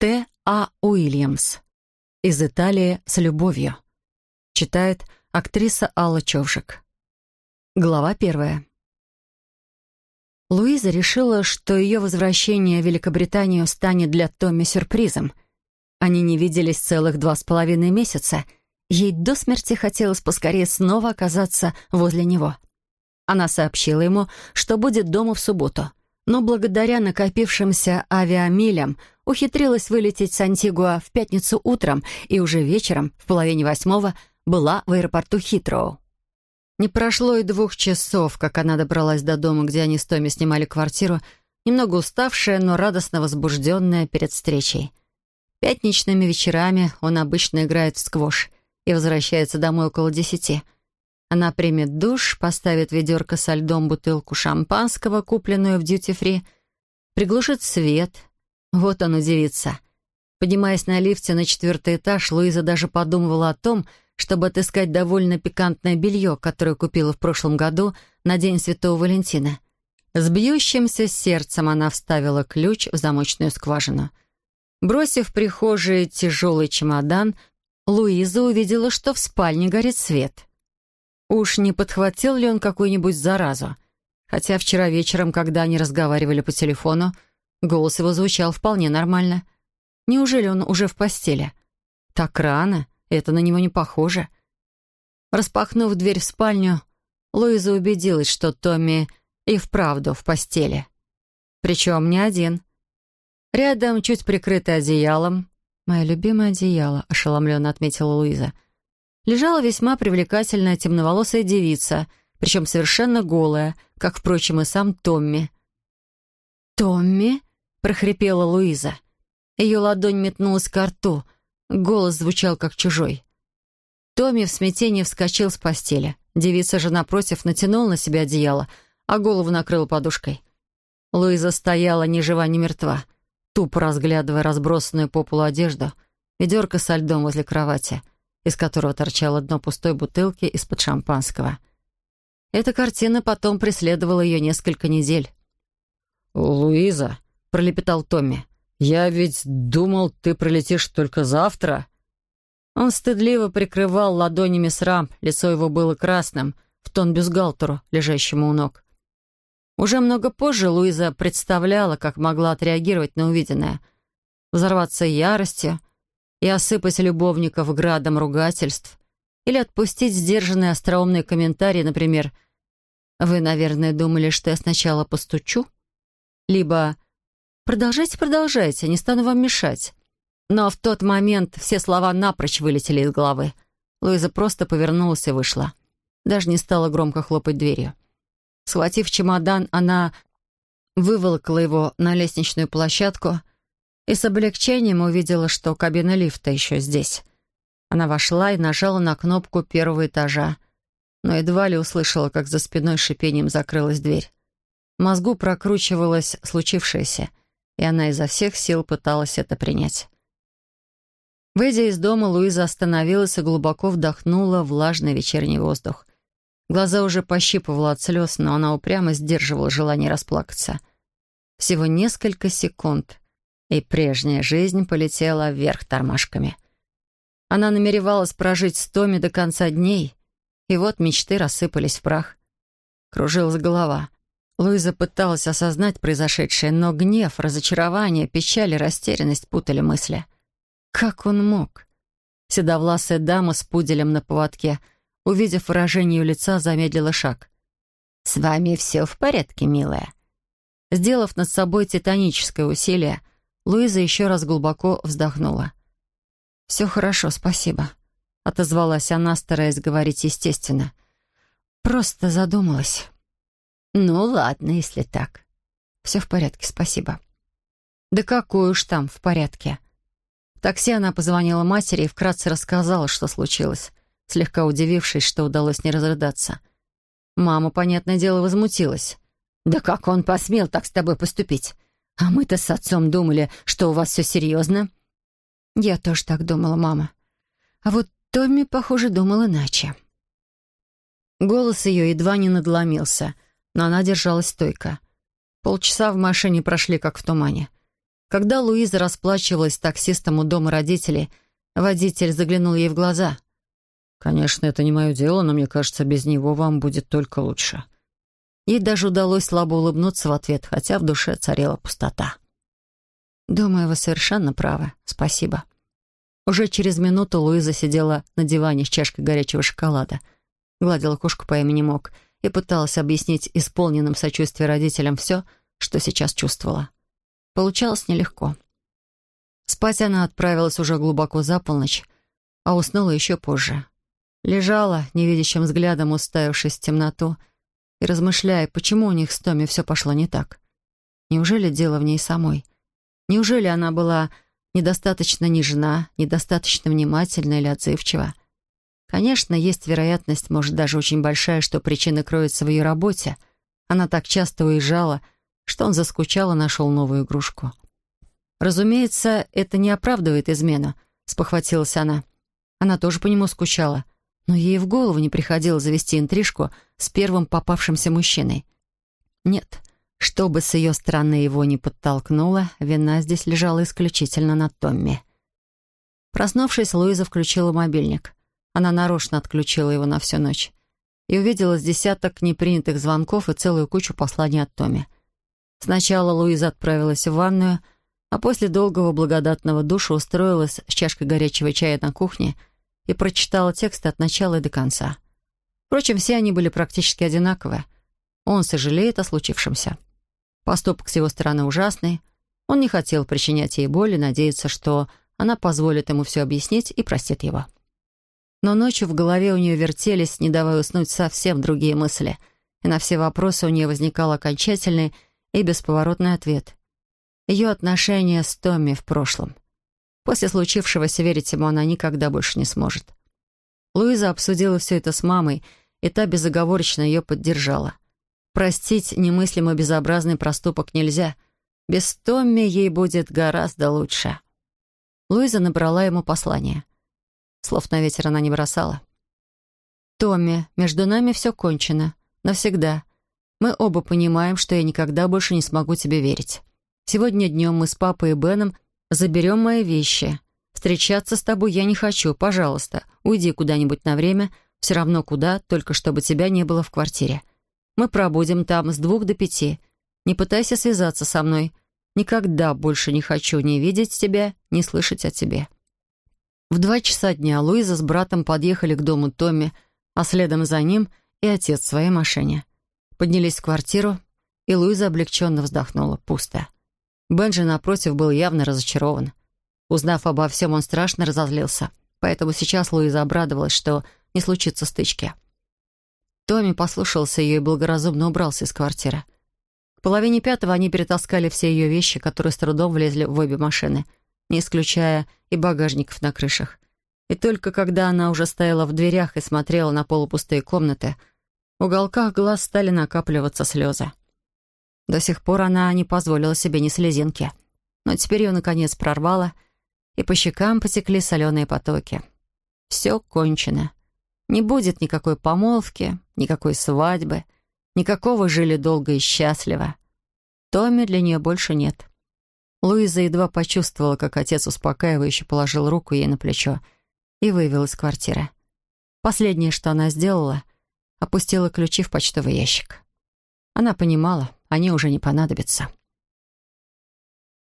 Т. А. Уильямс. Из Италии с любовью. Читает актриса Алла Човжик. Глава первая. Луиза решила, что ее возвращение в Великобританию станет для Томми сюрпризом. Они не виделись целых два с половиной месяца. Ей до смерти хотелось поскорее снова оказаться возле него. Она сообщила ему, что будет дома в субботу, но благодаря накопившимся авиамилям ухитрилась вылететь с Антигуа в пятницу утром и уже вечером, в половине восьмого, была в аэропорту Хитроу. Не прошло и двух часов, как она добралась до дома, где они с Томми снимали квартиру, немного уставшая, но радостно возбужденная перед встречей. Пятничными вечерами он обычно играет в сквош и возвращается домой около десяти. Она примет душ, поставит ведерко со льдом бутылку шампанского, купленную в дьюти-фри, приглушит свет. Вот он удивится. Поднимаясь на лифте на четвертый этаж, Луиза даже подумывала о том, чтобы отыскать довольно пикантное белье, которое купила в прошлом году на День Святого Валентина. С бьющимся сердцем она вставила ключ в замочную скважину. Бросив в прихожей тяжелый чемодан, Луиза увидела, что в спальне горит свет. Уж не подхватил ли он какую-нибудь заразу? Хотя вчера вечером, когда они разговаривали по телефону, голос его звучал вполне нормально. Неужели он уже в постели? Так рано. Это на него не похоже. Распахнув дверь в спальню, Луиза убедилась, что Томми и вправду в постели. Причем не один. Рядом, чуть прикрытый одеялом, «Мое любимое одеяло», — ошеломленно отметила Луиза, лежала весьма привлекательная темноволосая девица, причем совершенно голая, как, впрочем, и сам Томми. «Томми?» — прохрипела Луиза. Ее ладонь метнулась к рту — Голос звучал как чужой. Томми в смятении вскочил с постели. Девица же напротив натянула на себя одеяло, а голову накрыла подушкой. Луиза стояла ни жива, ни мертва, тупо разглядывая разбросанную по полу одежду, ведерко со льдом возле кровати, из которого торчало дно пустой бутылки из-под шампанского. Эта картина потом преследовала ее несколько недель. «Луиза», — пролепетал Томми, «Я ведь думал, ты прилетишь только завтра». Он стыдливо прикрывал ладонями срам, лицо его было красным, в тон бюстгальтеру, лежащему у ног. Уже много позже Луиза представляла, как могла отреагировать на увиденное. Взорваться яростью и осыпать любовников градом ругательств или отпустить сдержанные остроумные комментарии, например «Вы, наверное, думали, что я сначала постучу?» либо «Продолжайте, продолжайте, не стану вам мешать». Но в тот момент все слова напрочь вылетели из головы. Луиза просто повернулась и вышла. Даже не стала громко хлопать дверью. Схватив чемодан, она выволокла его на лестничную площадку и с облегчением увидела, что кабина лифта еще здесь. Она вошла и нажала на кнопку первого этажа, но едва ли услышала, как за спиной шипением закрылась дверь. В мозгу прокручивалось случившееся — и она изо всех сил пыталась это принять. Выйдя из дома, Луиза остановилась и глубоко вдохнула влажный вечерний воздух. Глаза уже пощипывала от слез, но она упрямо сдерживала желание расплакаться. Всего несколько секунд, и прежняя жизнь полетела вверх тормашками. Она намеревалась прожить с Томи до конца дней, и вот мечты рассыпались в прах. Кружилась голова. Луиза пыталась осознать произошедшее, но гнев, разочарование, печаль и растерянность путали мысли. Как он мог? Седовласая дама с пуделем на поводке, увидев выражение ее лица, замедлила шаг. «С вами все в порядке, милая?» Сделав над собой титаническое усилие, Луиза еще раз глубоко вздохнула. «Все хорошо, спасибо», — отозвалась она, стараясь говорить естественно. «Просто задумалась». «Ну ладно, если так. Все в порядке, спасибо». «Да какой уж там в порядке». В такси она позвонила матери и вкратце рассказала, что случилось, слегка удивившись, что удалось не разрыдаться. Мама, понятное дело, возмутилась. «Да как он посмел так с тобой поступить? А мы-то с отцом думали, что у вас все серьезно». «Я тоже так думала, мама. А вот Томми, похоже, думал иначе». Голос ее едва не надломился — но она держалась стойко. Полчаса в машине прошли как в тумане. Когда Луиза расплачивалась с таксистом у дома родителей, водитель заглянул ей в глаза. «Конечно, это не мое дело, но мне кажется, без него вам будет только лучше». Ей даже удалось слабо улыбнуться в ответ, хотя в душе царила пустота. «Думаю, вы совершенно правы. Спасибо». Уже через минуту Луиза сидела на диване с чашкой горячего шоколада, гладила кошку по имени Мок и пыталась объяснить исполненным сочувствием родителям все, что сейчас чувствовала. Получалось нелегко. Спать она отправилась уже глубоко за полночь, а уснула еще позже. Лежала, невидящим взглядом уставившись в темноту, и размышляя, почему у них с Томми все пошло не так. Неужели дело в ней самой? Неужели она была недостаточно нежна, недостаточно внимательна или отзывчива? Конечно, есть вероятность, может, даже очень большая, что причина кроется в ее работе. Она так часто уезжала, что он заскучал и нашел новую игрушку. «Разумеется, это не оправдывает измену», — спохватилась она. Она тоже по нему скучала, но ей в голову не приходило завести интрижку с первым попавшимся мужчиной. Нет, что бы с ее стороны его не подтолкнуло, вина здесь лежала исключительно на Томми. Проснувшись, Луиза включила мобильник. Она нарочно отключила его на всю ночь и увидела с десяток непринятых звонков и целую кучу посланий от Томми. Сначала Луиза отправилась в ванную, а после долгого благодатного душа устроилась с чашкой горячего чая на кухне и прочитала текст от начала и до конца. Впрочем, все они были практически одинаковые. Он сожалеет о случившемся. Поступок с его стороны ужасный. Он не хотел причинять ей боль и надеется, что она позволит ему все объяснить и простит его. Но ночью в голове у нее вертелись, не давая уснуть совсем другие мысли, и на все вопросы у нее возникал окончательный и бесповоротный ответ. Ее отношения с Томми в прошлом. После случившегося верить ему она никогда больше не сможет. Луиза обсудила все это с мамой, и та безоговорочно ее поддержала. Простить немыслимо безобразный проступок нельзя. Без Томми ей будет гораздо лучше. Луиза набрала ему послание. Слов на ветер она не бросала. «Томми, между нами все кончено. Навсегда. Мы оба понимаем, что я никогда больше не смогу тебе верить. Сегодня днем мы с папой и Беном заберем мои вещи. Встречаться с тобой я не хочу. Пожалуйста, уйди куда-нибудь на время, все равно куда, только чтобы тебя не было в квартире. Мы пробудем там с двух до пяти. Не пытайся связаться со мной. Никогда больше не хочу ни видеть тебя, ни слышать о тебе». В два часа дня Луиза с братом подъехали к дому Томми, а следом за ним и отец в своей машине. Поднялись в квартиру, и Луиза облегченно вздохнула. Пусто. Бенджи, напротив, был явно разочарован. Узнав обо всем, он страшно разозлился. Поэтому сейчас Луиза обрадовалась, что не случится стычки. Томми послушался ее и благоразумно убрался из квартиры. К половине пятого они перетаскали все ее вещи, которые с трудом влезли в обе машины, не исключая и багажников на крышах. И только когда она уже стояла в дверях и смотрела на полупустые комнаты, в уголках глаз стали накапливаться слезы. До сих пор она не позволила себе ни слезинки. Но теперь ее, наконец, прорвало, и по щекам потекли соленые потоки. Все кончено. Не будет никакой помолвки, никакой свадьбы, никакого жили долго и счастливо. Томми для нее больше нет. Луиза едва почувствовала, как отец успокаивающе положил руку ей на плечо и вывел из квартиры. Последнее, что она сделала, опустила ключи в почтовый ящик. Она понимала, они уже не понадобятся.